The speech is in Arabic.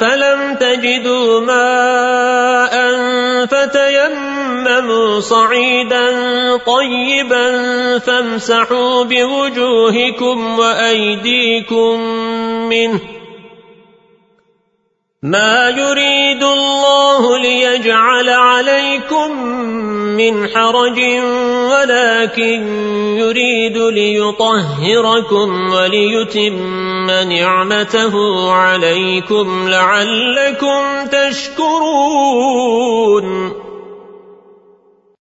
فَلَمْ تَجِدُوا مَاءً فَتَيَمَّمُوا صَعِيدًا طَيِّبًا فَامْسَحُوا بِوُجُوهِكُمْ وَأَيْدِيكُم مِّنْهُ مَا يُرِيدُ اللَّهُ لِيَجْعَلَ عَلَيْكُم مِّنْ حَرَجٍ وَلَكِن يُرِيدُ لِيُطَهِّرَكُمْ وَلِيُتِمَّ نِعْمَتَهُ عَلَيْكُمْ لَعَلَّكُمْ تَشْكُرُونَ.